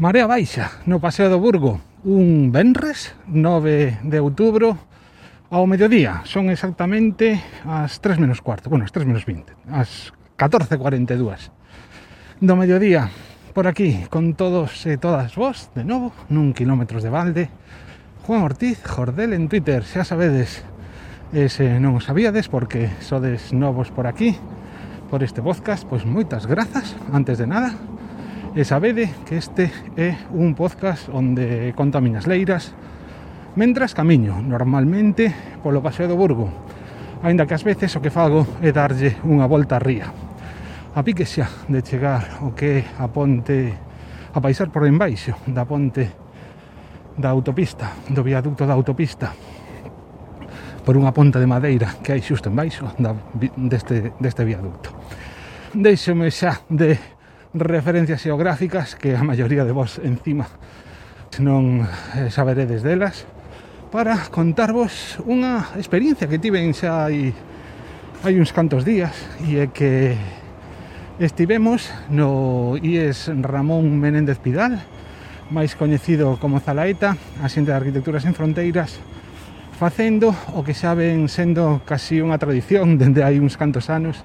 Marea baixa no Paseo do Burgo. Un venres 9 de outubro ao mediodía. Son exactamente as 3 menos cuarto bueno, as 3 menos 20 as 14.42 do mediodía. Por aquí con todos e todas vos de novo nun kilómetros de balde. Juan Ortiz Jordel en Twitter. Xa sabedes e se non o sabíades porque sodes novos por aquí por este podcast. Pois moitas grazas. Antes de nada E sabede que este é un podcast onde conta miñas leiras Mentras camiño, normalmente polo Paseo do Burgo Ainda que ás veces o que fago é darlle unha volta a ría A pique xa de chegar o que é a ponte A paisar por embaixo da ponte da autopista Do viaducto da autopista Por unha ponta de madeira que hai xusto embaixo da, deste, deste viaducto. Deixome xa de referencias xeográficas que a maioría de vos encima non eh, saberedes delas para contarvos unha experiencia que tiven xa hai, hai uns cantos días e é que estivemos no IES Ramón Menéndez Pidal máis coñecido como Zalaeta a xente de Arquitecturas en Fronteiras facendo o que xa ven sendo casi unha tradición dende hai uns cantos anos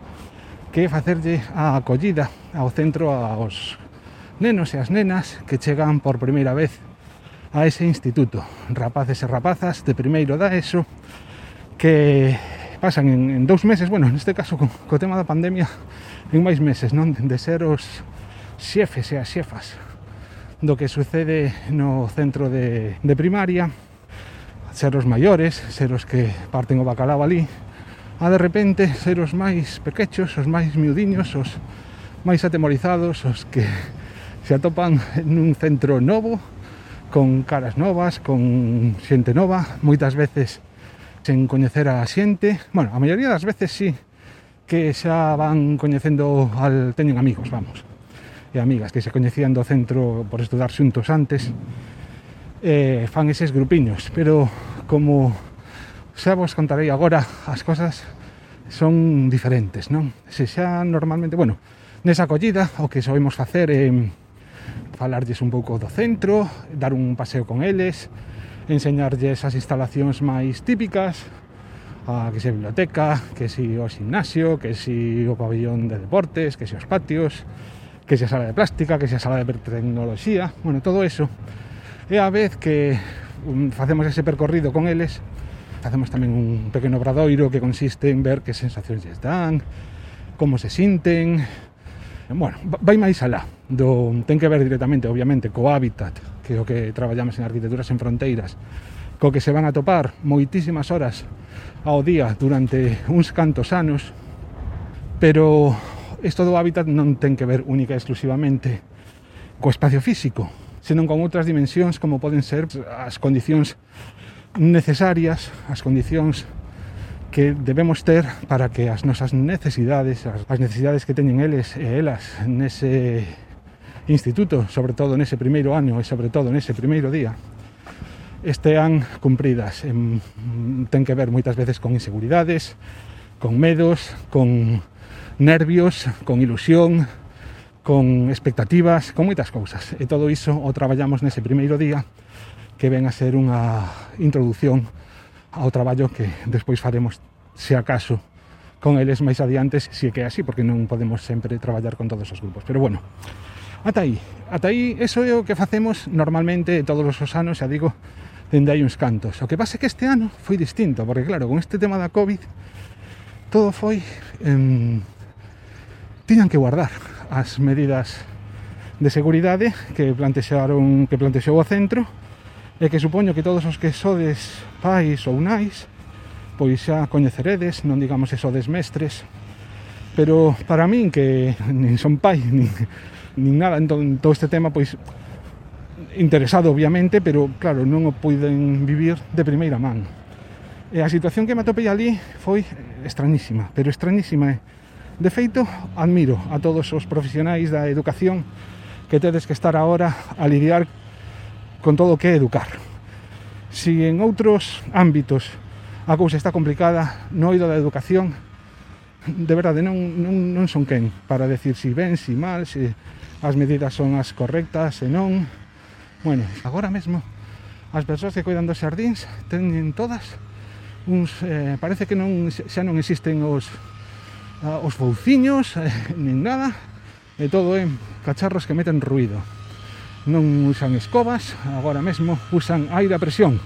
que facerlle a acollida ao centro aos nenos e as nenas que chegan por primeira vez a ese instituto. Rapaces e rapazas de primeiro da ESO que pasan en, en dous meses, bueno, neste caso co, co tema da pandemia en máis meses, non? De ser os xefes e as xefas do que sucede no centro de, de primaria ser os maiores, ser os que parten o bacalao ali, a de repente ser os máis pequechos, os máis miudiños, os máis atemorizados os que se atopan nun centro novo con caras novas, con xente nova, moitas veces sen coñecer a xente. Bueno, a maioría das veces sí que xa van coñecendo al teñen amigos, vamos. E amigas que se coñecían do centro por estudar xuntos antes. Eh, fan eses grupiños, pero como xa vos contarei agora, as cosas son diferentes, non? Se xa normalmente, bueno, Nesa acollida o que soemos facer é falarlles un pouco do centro, dar un paseo con eles, enseñarlles as instalacións máis típicas, a que se a biblioteca, que si o gimnasio, que si o pabellón de deportes, que si os patios, que si a sala de plástica, que si a sala de tecnoloxía, bueno, todo eso. E a vez que mm, facemos ese percorrido con eles, facemos tamén un pequeno obradoiro que consiste en ver que sensacións lles dan, como se sinten, Bueno, vai máis alá. Do, ten que ver directamente, obviamente, co hábitat que é o que traballamos en Arquitecturas en Fronteiras co que se van a topar moitísimas horas ao día durante uns cantos anos pero isto do hábitat non ten que ver única e exclusivamente co espacio físico senón con outras dimensións como poden ser as condicións necesarias, as condicións que debemos ter para que as nosas necesidades, as, necesidades que teñen eles e elas nese instituto, sobre todo nese primeiro ano e sobre todo nese primeiro día, estean cumpridas. En, ten que ver moitas veces con inseguridades, con medos, con nervios, con ilusión, con expectativas, con moitas cousas. E todo iso o traballamos nese primeiro día que ven a ser unha introducción ao traballo que despois faremos se acaso con eles máis adiante se que é así, porque non podemos sempre traballar con todos os grupos. Pero bueno, ata aí. Ata aí, eso é o que facemos normalmente todos os anos, xa digo, dende hai uns cantos. O que pasa é que este ano foi distinto, porque claro, con este tema da COVID, todo foi... Eh, tiñan que guardar as medidas de seguridade que plantexaron que plantexou o centro e que supoño que todos os que sodes pais ou nais pois xa coñeceredes, non digamos que sodes mestres, pero para min que nin son pai, nin, nin nada en, en todo este tema, pois interesado obviamente, pero claro, non o poden vivir de primeira man. E a situación que me atopei ali foi extrañísima, pero extrañísima. De feito, admiro a todos os profesionais da educación que tedes que estar agora a lidiar con todo o que é educar. Si en outros ámbitos a cousa está complicada, no oído da educación, de verdade, non, non, non son quen para decir si ben, si mal, se si as medidas son as correctas, se non. Bueno, agora mesmo as persoas que cuidan dos xardíns teñen todas uns, eh, parece que non xa non existen os ah, os fouciños, eh, nin nada, e todo en eh, cacharros que meten ruido non usan escobas, agora mesmo usan aire a presión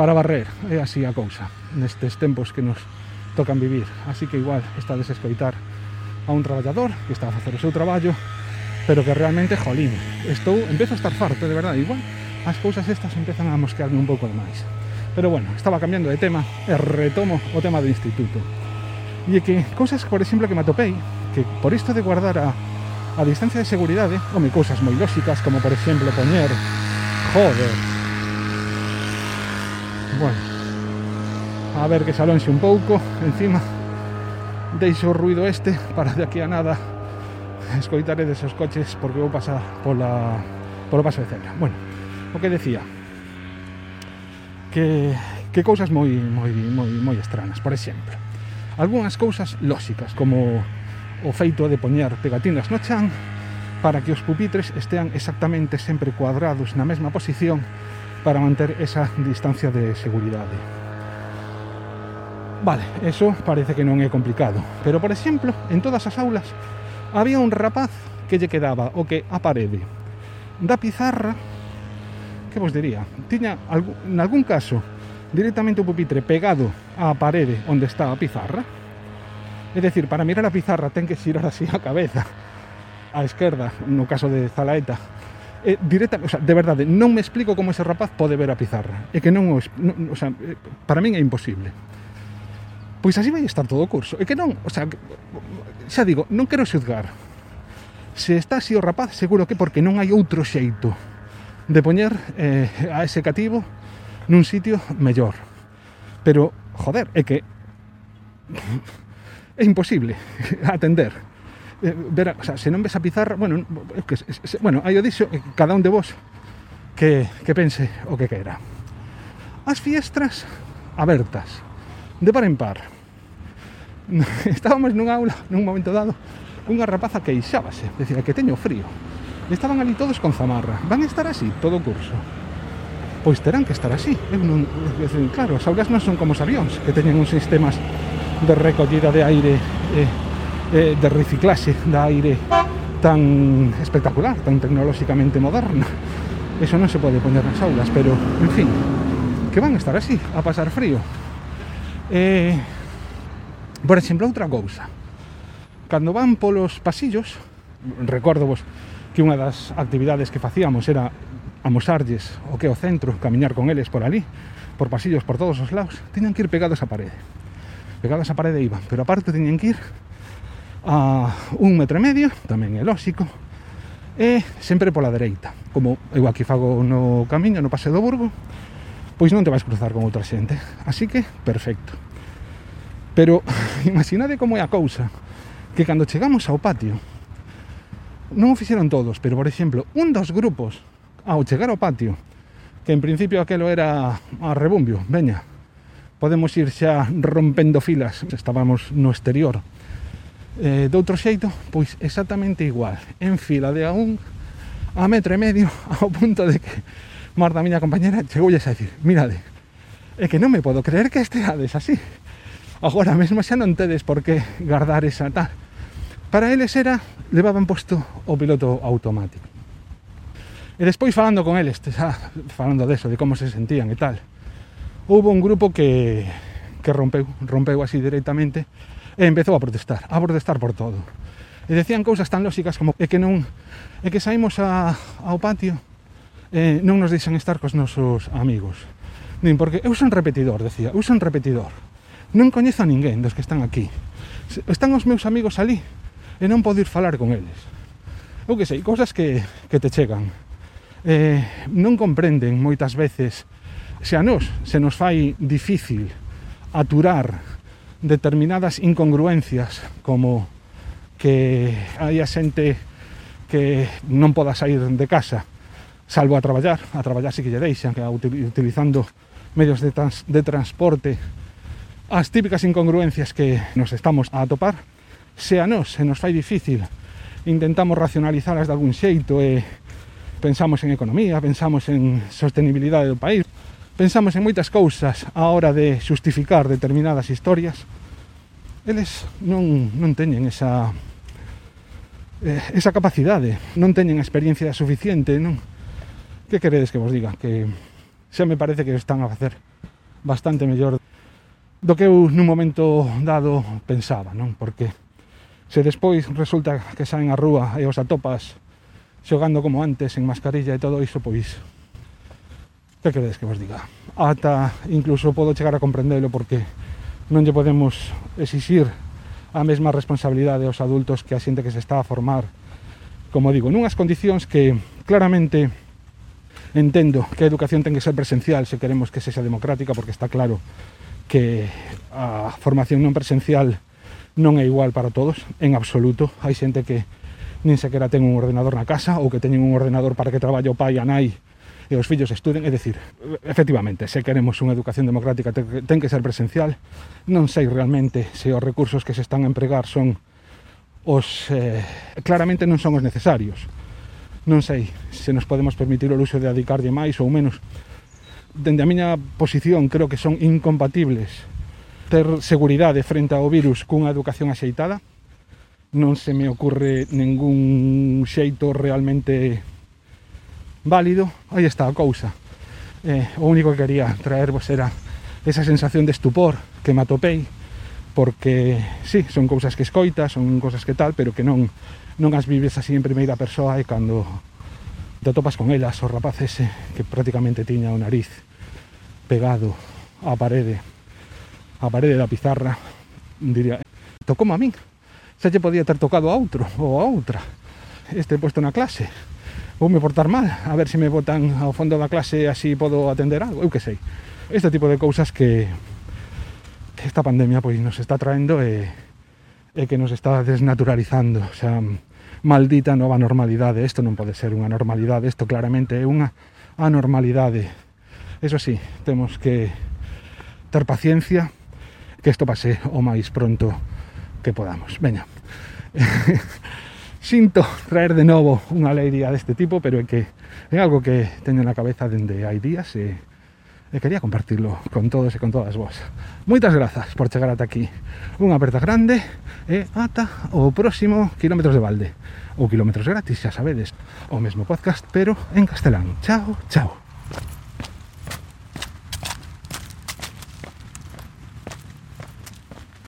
para barrer, é así a cousa, nestes tempos que nos tocan vivir. Así que igual está a desescoitar a un traballador que está a facer o seu traballo, pero que realmente, jolín, estou, empezo a estar farto, de verdade, igual as cousas estas empezan a mosquearme un pouco demais. Pero bueno, estaba cambiando de tema e retomo o tema do instituto. E que cousas, por exemplo, que me atopei, que por isto de guardar a a distancia de seguridade, home, cousas moi lóxicas, como por exemplo poñer... Joder! Bueno, a ver que se un pouco, encima deixo o ruido este para de aquí a nada escoitaré desos coches porque vou pasar pola, polo paso de cebra. Bueno, o que decía, que, que cousas moi, moi, moi, moi estranas, por exemplo. Algúnas cousas lóxicas, como o feito de poñer pegatinas no chan para que os pupitres estean exactamente sempre cuadrados na mesma posición para manter esa distancia de seguridade. Vale, eso parece que non é complicado, pero por exemplo, en todas as aulas había un rapaz que lle quedaba o que a parede da pizarra que vos diría, tiña en algún caso directamente o pupitre pegado á parede onde está a pizarra É dicir, para mirar a pizarra ten que xirar así a cabeza á esquerda, no caso de Zalaeta. Eh, directa, o sea, de verdade, non me explico como ese rapaz pode ver a pizarra. É que non, o, non o sea, eh, para min é imposible. Pois así vai estar todo o curso. É que non, o sea, xa digo, non quero xuzgar. Se está así o rapaz, seguro que porque non hai outro xeito de poñer eh, a ese cativo nun sitio mellor. Pero, joder, é que é imposible atender eh, ver, o sea, se non ves a pizarra, bueno, es que, se, bueno, hai o dixo, eh, cada un de vos que, que pense o que queira. As fiestras abertas, de par en par. Estábamos nunha aula, nun momento dado, unha rapaza que ixábase, decía que teño frío. Estaban ali todos con zamarra. Van estar así todo o curso. Pois terán que estar así. Eu non, claro, as aulas non son como os avións, que teñen uns sistemas de recollida de aire eh, eh, de reciclaxe de aire tan espectacular, tan tecnolóxicamente moderna. Eso non se pode poñer nas aulas, pero, en fin, que van a estar así, a pasar frío. Eh, por exemplo, outra cousa. Cando van polos pasillos, recordo vos que unha das actividades que facíamos era amosarlles o que é o centro, camiñar con eles por ali, por pasillos por todos os lados, tiñan que ir pegados á parede pegadas á parede iban, pero aparte teñen que ir a un metro e medio, tamén é lóxico, e sempre pola dereita. Como eu aquí fago no camiño, no paseo do Burgo, pois non te vais cruzar con outra xente. Así que, perfecto. Pero imaginade como é a cousa que cando chegamos ao patio non o fixeron todos, pero por exemplo, un dos grupos ao chegar ao patio, que en principio aquelo era a rebumbio, veña, podemos ir xa rompendo filas. Estábamos no exterior. Eh, de outro xeito, pois exactamente igual. En fila de a un a metro e medio ao punto de que Marta, miña compañera, chegoulle a decir mirade, é que non me podo creer que esteades así. Agora mesmo xa non tedes por que guardar esa tal. Para eles era, levaban posto o piloto automático. E despois falando con eles, xa, falando deso, de como se sentían e tal houve un grupo que, que rompeu, rompeu así directamente e empezou a protestar, a protestar por todo. E decían cousas tan lóxicas como é que non é que saímos a, ao patio e non nos deixan estar cos nosos amigos. Nin porque eu son repetidor, decía, eu son repetidor. Non coñezo a ninguén dos que están aquí. Están os meus amigos ali e non podo ir falar con eles. Eu que sei, cousas que, que te chegan. Eh, non comprenden moitas veces se a nós se nos fai difícil aturar determinadas incongruencias como que hai a xente que non poda sair de casa salvo a traballar, a traballar si que lle deixan, que utilizando medios de, trans, de transporte, as típicas incongruencias que nos estamos a atopar, se a nós se nos fai difícil, intentamos racionalizalas de algún xeito e pensamos en economía, pensamos en sostenibilidade do país, pensamos en moitas cousas á hora de xustificar determinadas historias, eles non, non teñen esa eh, esa capacidade, non teñen a experiencia suficiente, non? Que queredes que vos diga? Que xa me parece que están a facer bastante mellor do que eu nun momento dado pensaba, non? Porque se despois resulta que saen a rúa e os atopas xogando como antes en mascarilla e todo iso, pois que queredes que vos diga? Ata incluso podo chegar a comprendelo porque non lle podemos exixir a mesma responsabilidade aos adultos que a xente que se está a formar como digo, nunhas condicións que claramente entendo que a educación ten que ser presencial se queremos que sexa democrática porque está claro que a formación non presencial non é igual para todos, en absoluto. Hai xente que nin sequera ten un ordenador na casa ou que teñen un ordenador para que traballe o pai e a nai e os fillos estuden, é dicir, efectivamente, se queremos unha educación democrática ten que ser presencial, non sei realmente se os recursos que se están a empregar son os eh, claramente non son os necesarios. Non sei se nos podemos permitir o luxo de adicarlle máis ou menos. Dende a miña posición creo que son incompatibles ter seguridade frente ao virus cunha educación axeitada. Non se me ocurre ningún xeito realmente válido, aí está a cousa. Eh, o único que quería traervos era esa sensación de estupor que me atopei, porque sí, son cousas que escoitas, son cousas que tal, pero que non non as vives así en primeira persoa e cando te topas con elas, o rapaz ese que prácticamente tiña o nariz pegado á parede, á parede da pizarra, diría, tocou a min, xa lle podía ter tocado a outro ou a outra, este posto na clase, vou me portar mal, a ver se me botan ao fondo da clase así podo atender algo, eu que sei. Este tipo de cousas que, que esta pandemia pois nos está traendo e, e que nos está desnaturalizando, o sea, maldita nova normalidade, isto non pode ser unha normalidade, isto claramente é unha anormalidade. Eso sí, temos que ter paciencia que isto pase o máis pronto que podamos. Veña. sinto traer de novo unha alegría deste tipo, pero é que é algo que teño na cabeza dende hai días e, e quería compartirlo con todos e con todas vos. Moitas grazas por chegar ata aquí. Unha aperta grande e ata o próximo Kilómetros de Balde. Ou Kilómetros Gratis, xa sabedes, o mesmo podcast, pero en castelán. Chao, chao.